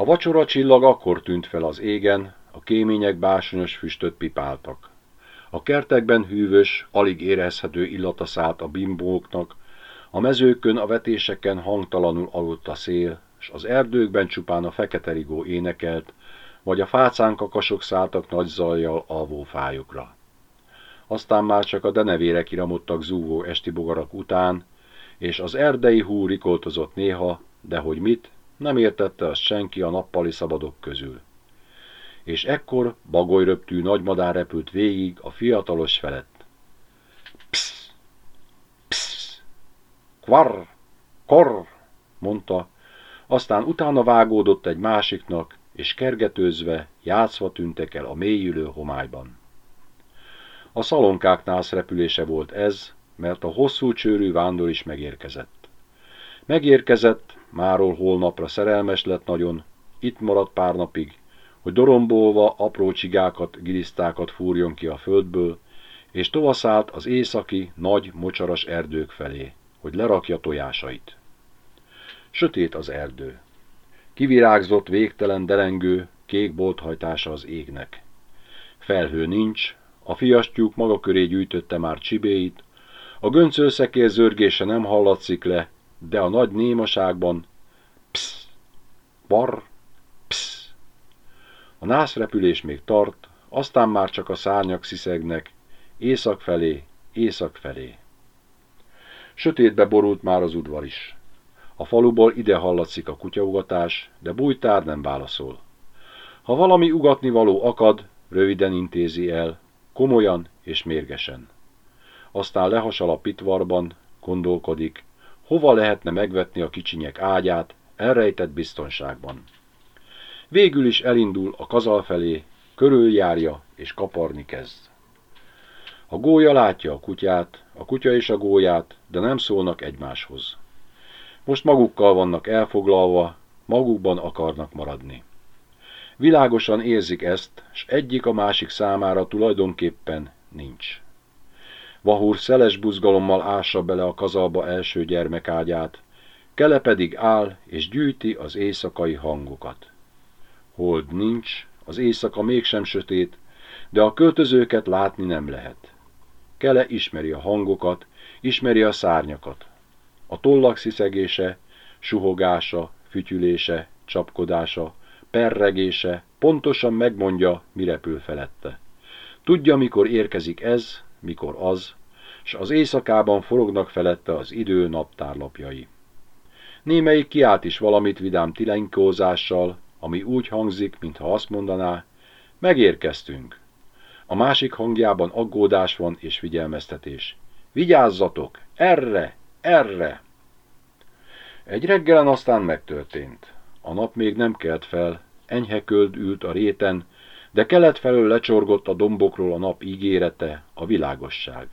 A vacsora csillag akkor tűnt fel az égen, a kémények básonyos füstöt pipáltak. A kertekben hűvös, alig érezhető illata szállt a bimbóknak, a mezőkön, a vetéseken hangtalanul aludt a szél, s az erdőkben csupán a fekete rigó énekelt, vagy a fácánkakasok szálltak nagy zajjal alvó fájukra. Aztán már csak a denevérek iramodtak zúgó esti bogarak után, és az erdei hú rikoltozott néha, de hogy mit, nem értette azt senki a nappali szabadok közül. És ekkor bagolyröptű nagymadár repült végig a fiatalos felett. Psz! Psz! Kvar! Kor! mondta, aztán utána vágódott egy másiknak, és kergetőzve, játszva tűntek el a mélyülő homályban. A szalonkáknál repülése volt ez, mert a hosszú csőrű vándor is megérkezett. Megérkezett, máról holnapra szerelmes lett nagyon, itt maradt pár napig, hogy dorombolva apró csigákat, gilisztákat fúrjon ki a földből, és tovaszállt az északi, nagy, mocsaras erdők felé, hogy lerakja tojásait. Sötét az erdő. Kivirágzott végtelen derengő, kék bolthajtása az égnek. Felhő nincs, a fiastyúk maga köré gyűjtötte már csibéit, a göncölszekér zörgése nem hallatszik le, de a nagy némaságban psz, bar, psz. A nászrepülés még tart, aztán már csak a szárnyak sziszegnek, észak felé, észak felé. Sötétbe borult már az udvar is. A faluból ide hallatszik a kutyaugatás, de bújtár nem válaszol. Ha valami ugatni való akad, röviden intézi el, komolyan és mérgesen. Aztán lehasal a pitvarban, gondolkodik, hova lehetne megvetni a kicsinyek ágyát, elrejtett biztonságban. Végül is elindul a kazal felé, körüljárja és kaparni kezd. A gólya látja a kutyát, a kutya és a gólyát, de nem szólnak egymáshoz. Most magukkal vannak elfoglalva, magukban akarnak maradni. Világosan érzik ezt, s egyik a másik számára tulajdonképpen nincs. Vahúr szeles buzgalommal ássa bele a kazalba első gyermekágyát, Kele pedig áll és gyűjti az éjszakai hangokat. Hold nincs, az éjszaka mégsem sötét, de a költözőket látni nem lehet. Kele ismeri a hangokat, ismeri a szárnyakat. A tollak sziszegése, suhogása, fütyülése, csapkodása, perregése pontosan megmondja, mi repül felette. Tudja, mikor érkezik ez, mikor az, s az éjszakában forognak felette az idő naptárlapjai. Némelyik kiált is valamit vidám tilenykózással, ami úgy hangzik, mintha azt mondaná, megérkeztünk. A másik hangjában aggódás van és figyelmeztetés. Vigyázzatok! Erre! Erre! Egy reggelen aztán megtörtént. A nap még nem kelt fel, enyhe ült a réten, de kelet felől lecsorgott a dombokról a nap ígérete, a világosság.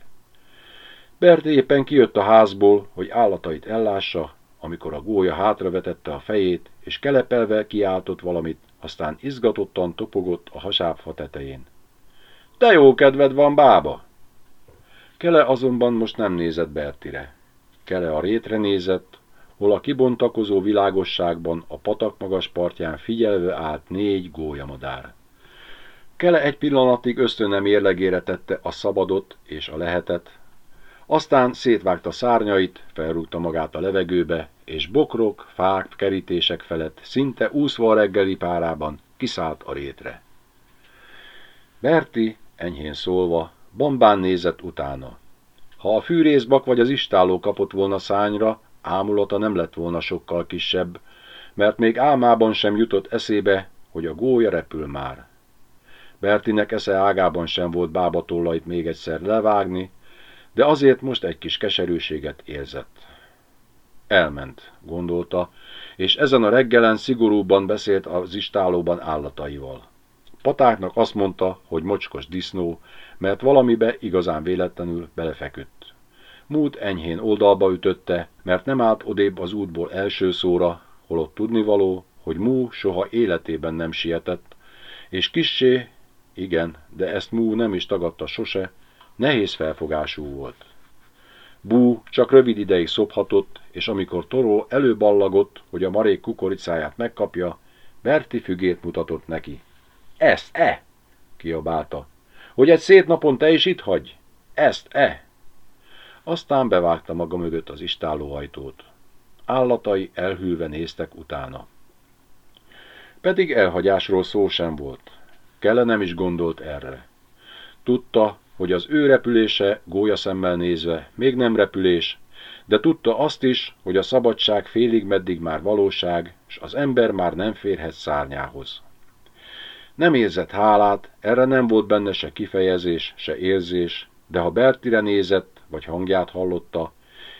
Bert éppen kijött a házból, hogy állatait ellássa, amikor a gólya hátravetette a fejét, és kelepelve kiáltott valamit, aztán izgatottan topogott a hasábfa tetején. Te jó kedved van, bába! Kele azonban most nem nézett Bertire. Kele a rétre nézett, hol a kibontakozó világosságban a patak magas partján figyelve állt négy gólyamadár. Kele egy pillanatig ösztönem érlegére tette a szabadot és a lehetet, aztán szétvágta szárnyait, felrúgta magát a levegőbe, és bokrok, fák, kerítések felett, szinte úszva a reggeli párában, kiszállt a rétre. Berti, enyhén szólva, bombán nézett utána. Ha a fűrészbak vagy az istáló kapott volna szányra, ámulata nem lett volna sokkal kisebb, mert még álmában sem jutott eszébe, hogy a gólya repül már. Bertinek esze ágában sem volt bábatollait még egyszer levágni, de azért most egy kis keserűséget érzett. Elment, gondolta, és ezen a reggelen szigorúban beszélt az istálóban állataival. Patáknak azt mondta, hogy mocskos disznó, mert valamibe igazán véletlenül belefeküdt. Mút enyhén oldalba ütötte, mert nem állt odébb az útból első szóra, holott tudnivaló, hogy Mú soha életében nem sietett, és kissé, igen, de ezt Mú nem is tagadta sose, nehéz felfogású volt. Bú csak rövid ideig szophatott, és amikor Toró előballagott, hogy a marék kukoricáját megkapja, Berti fügét mutatott neki. Ezt, e! kiabálta. Hogy egy szét napon te is itt hagy? Ezt, e! Aztán bevágta maga mögött az istálóhajtót. Állatai elhűlve néztek utána. Pedig elhagyásról szó sem volt. Kele nem is gondolt erre. Tudta, hogy az ő repülése gólyaszemmel nézve még nem repülés, de tudta azt is, hogy a szabadság félig meddig már valóság, és az ember már nem férhet szárnyához. Nem érzett hálát, erre nem volt benne se kifejezés, se érzés, de ha Bertire nézett, vagy hangját hallotta,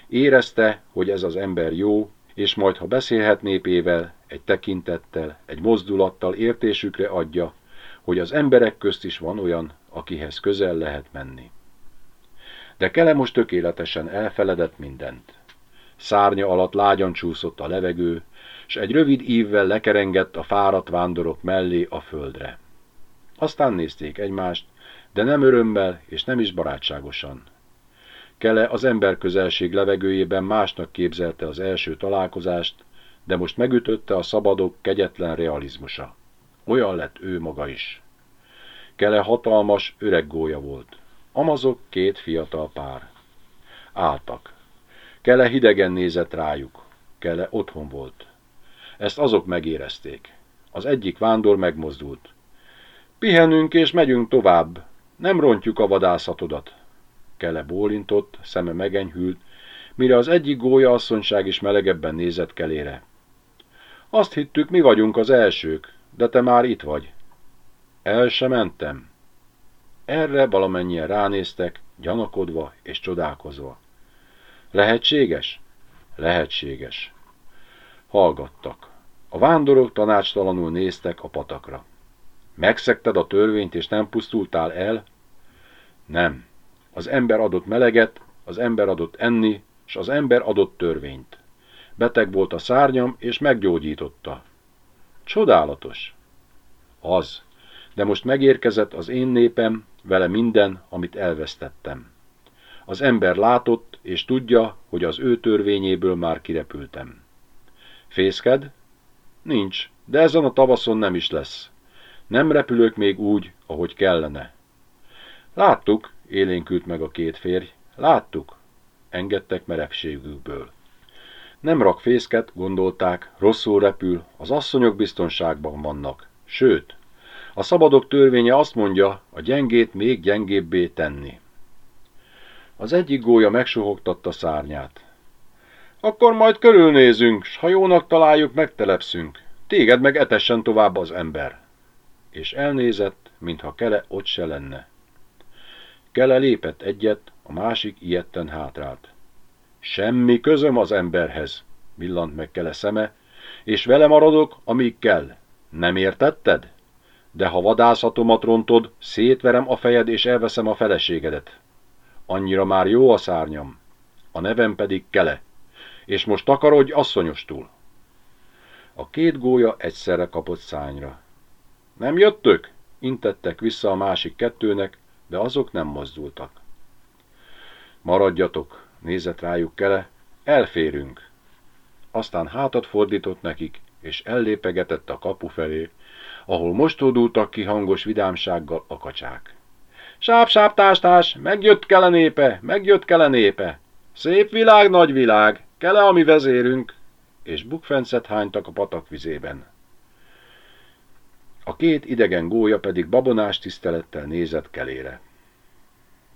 érezte, hogy ez az ember jó, és majd ha beszélhet népével, egy tekintettel, egy mozdulattal értésükre adja, hogy az emberek közt is van olyan, akihez közel lehet menni. De Kele most tökéletesen elfeledett mindent. Szárnya alatt lágyan csúszott a levegő, s egy rövid ívvel lekerengett a fáradt vándorok mellé a földre. Aztán nézték egymást, de nem örömmel és nem is barátságosan. Kele az ember közelség levegőjében másnak képzelte az első találkozást, de most megütötte a szabadok kegyetlen realizmusa. Olyan lett ő maga is. Kele hatalmas, öreg gólya volt. Amazok két fiatal pár. Álltak. Kele hidegen nézett rájuk. Kele otthon volt. Ezt azok megérezték. Az egyik vándor megmozdult. Pihenünk és megyünk tovább. Nem rontjuk a vadászatodat. Kele bólintott, szeme megenyhült, mire az egyik gólya asszonyság is melegebben nézett kelére. Azt hittük, mi vagyunk az elsők, de te már itt vagy. El sem mentem. Erre valamennyien ránéztek, gyanakodva és csodálkozva. Lehetséges? Lehetséges. Hallgattak. A vándorok tanácstalanul néztek a patakra. Megszekted a törvényt, és nem pusztultál el? Nem. Az ember adott meleget, az ember adott enni, és az ember adott törvényt. Beteg volt a szárnyam, és meggyógyította. Csodálatos. Az. De most megérkezett az én népem, vele minden, amit elvesztettem. Az ember látott, és tudja, hogy az ő törvényéből már kirepültem. Fészked? Nincs, de ezen a tavaszon nem is lesz. Nem repülök még úgy, ahogy kellene. Láttuk, élénkült meg a két férj, láttuk, engedtek merevségükből. Nem rak fészket, gondolták, rosszul repül, az asszonyok biztonságban vannak. Sőt, a szabadok törvénye azt mondja, a gyengét még gyengébbé tenni. Az egyik gólya megsuhogtatta szárnyát. Akkor majd körülnézünk, s ha jónak találjuk, megtelepszünk. Téged meg etessen tovább az ember. És elnézett, mintha Kele ott se lenne. Kele lépett egyet, a másik ilyetten hátrált. Semmi közöm az emberhez, villant meg Kele szeme, és vele maradok, amíg kell. Nem értetted? De ha vadászatomat rontod, szétverem a fejed, és elveszem a feleségedet. Annyira már jó a szárnyam. A nevem pedig Kele. És most takarodj asszonyostul. A két gólya egyszerre kapott szányra. Nem jöttök? Intettek vissza a másik kettőnek, de azok nem mozdultak. Maradjatok, nézett rájuk kele, elférünk. Aztán hátat fordított nekik, és ellépegetett a kapu felé, ahol mostódultak ki hangos vidámsággal a kacsák. Sáp, sáp, tás, tás, megjött kele népe, megjött kele népe. Szép világ, nagy világ, kele a mi vezérünk, és bukfencet hánytak a patak vizében. A két idegen gólya pedig babonás tisztelettel nézett kelére.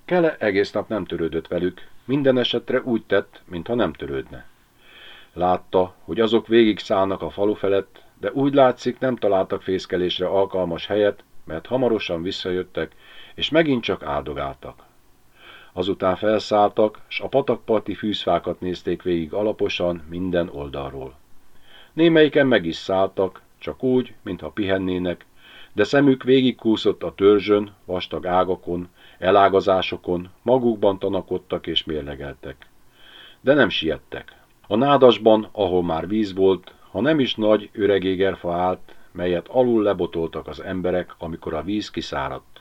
Kele egész nap nem törődött velük, minden esetre úgy tett, mintha nem törődne. Látta, hogy azok végig szállnak a falu felett, de úgy látszik nem találtak fészkelésre alkalmas helyet, mert hamarosan visszajöttek, és megint csak áldogáltak. Azután felszálltak, s a patakparti fűzfákat nézték végig alaposan minden oldalról. Némelyiken meg is szálltak, csak úgy, mintha pihennének, de szemük végigkúszott a törzsön, vastag ágakon, elágazásokon, magukban tanakodtak és mérlegeltek. De nem siettek. A nádasban, ahol már víz volt, ha nem is nagy öregégerfa állt, melyet alul lebotoltak az emberek, amikor a víz kiszáradt.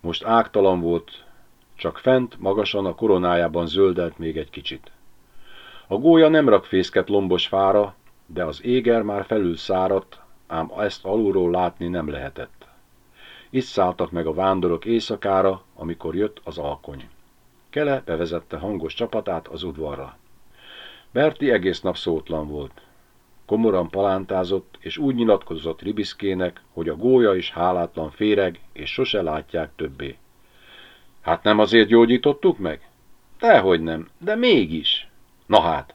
Most ágtalan volt, csak fent, magasan a koronájában zöldelt még egy kicsit. A gólya nem rak fészket lombos fára, de az éger már felül száradt, ám ezt alulról látni nem lehetett. Itt szálltak meg a vándorok éjszakára, amikor jött az alkony. Kele bevezette hangos csapatát az udvarra. Berti egész nap szótlan volt. Komoran palántázott, és úgy nyilatkozott Ribiszkének, hogy a gólya is hálátlan féreg, és sose látják többé. Hát nem azért gyógyítottuk meg? Dehogy nem, de mégis. Na hát,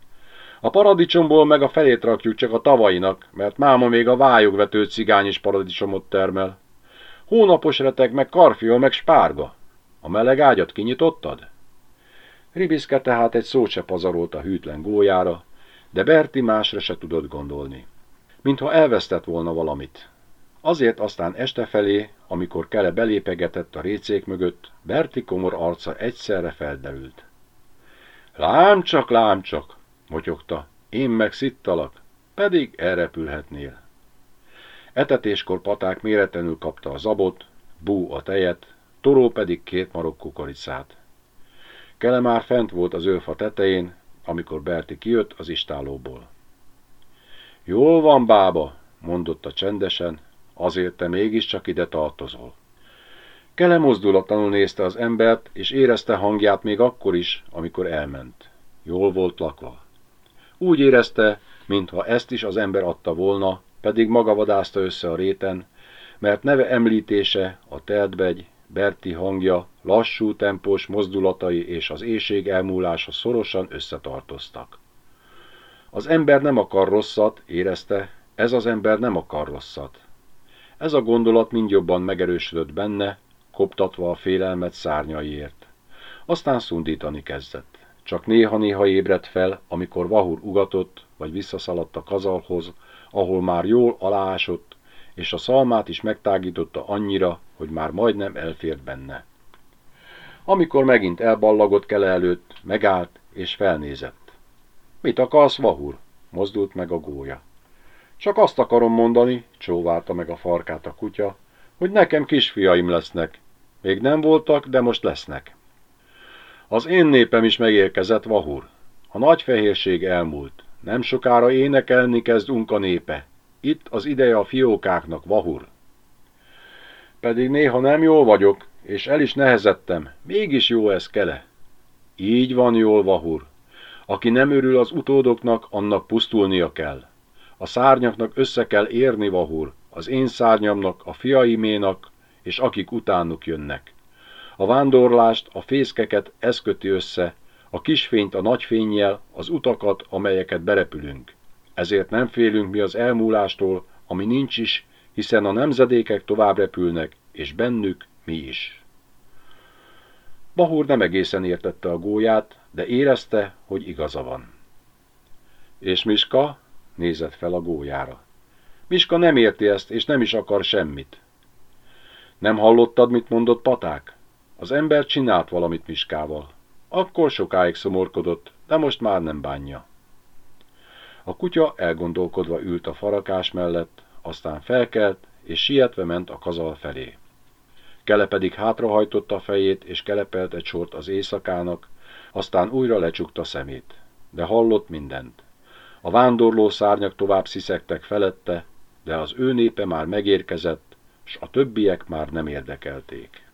a paradicsomból meg a felét rakjuk csak a tavainak, mert máma még a vályogvető cigány is paradicsomot termel. Hónapos reteg, meg karfiol, meg spárga. A meleg ágyat kinyitottad? Ribiszke tehát egy szót se pazarolt a hűtlen gólyára, de Berti másra se tudott gondolni. Mintha elvesztett volna valamit. Azért aztán este felé, amikor Kele belépegetett a récék mögött, Berti komor arca egyszerre felderült. Lám csak, lám csak, motyogta, én meg szittalak, pedig elrepülhetnél. Etetéskor paták méretlenül kapta a zabot, bú a tejet, toró pedig két marok kukoricát. Kele már fent volt az őfa tetején, amikor Berti kijött az istálóból. Jól van, bába, mondotta csendesen, azért te mégiscsak ide tartozol. Kele mozdulatlanul nézte az embert, és érezte hangját még akkor is, amikor elment. Jól volt lakva. Úgy érezte, mintha ezt is az ember adta volna, pedig maga vadázta össze a réten, mert neve említése, a teltbegy, Berti hangja, lassú tempós mozdulatai és az éjség elmúlása szorosan összetartoztak. Az ember nem akar rosszat, érezte, ez az ember nem akar rosszat. Ez a gondolat mind jobban megerősödött benne, koptatva a félelmet szárnyaiért. Aztán szundítani kezdett. Csak néha-néha ébredt fel, amikor Vahur ugatott, vagy visszaszaladt a kazalhoz, ahol már jól aláásott, és a szalmát is megtágította annyira, hogy már majdnem elfért benne. Amikor megint elballagott kele előtt, megállt és felnézett. Mit akarsz, Vahur? Mozdult meg a gólya. Csak azt akarom mondani, csóválta meg a farkát a kutya, hogy nekem kisfiaim lesznek. Még nem voltak, de most lesznek. Az én népem is megérkezett, Vahur. A nagy fehérség elmúlt. Nem sokára énekelni kezd Unka népe. Itt az ideje a fiókáknak, Vahur. Pedig néha nem jól vagyok, és el is nehezettem. Mégis jó ez kele. Így van jól, Vahur. Aki nem örül az utódoknak, annak pusztulnia kell. A szárnyaknak össze kell érni, Vahur, az én szárnyamnak, a fiaiménak, és akik utánuk jönnek. A vándorlást, a fészkeket ez köti össze, a kisfényt a nagyfénnyel, az utakat, amelyeket berepülünk. Ezért nem félünk mi az elmúlástól, ami nincs is, hiszen a nemzedékek tovább repülnek, és bennük mi is. Bahur nem egészen értette a gólyát, de érezte, hogy igaza van. És Miska nézett fel a gólyára. Miska nem érti ezt, és nem is akar semmit. Nem hallottad, mit mondott Paták? Az ember csinált valamit Miskával. Akkor sokáig szomorkodott, de most már nem bánja. A kutya elgondolkodva ült a farakás mellett, aztán felkelt, és sietve ment a kazal felé. Kele pedig hátrahajtotta a fejét, és kelepelt egy sort az éjszakának, aztán újra lecsukta szemét. De hallott mindent. A vándorló szárnyak tovább sziszegtek felette, de az ő népe már megérkezett, s a többiek már nem érdekelték.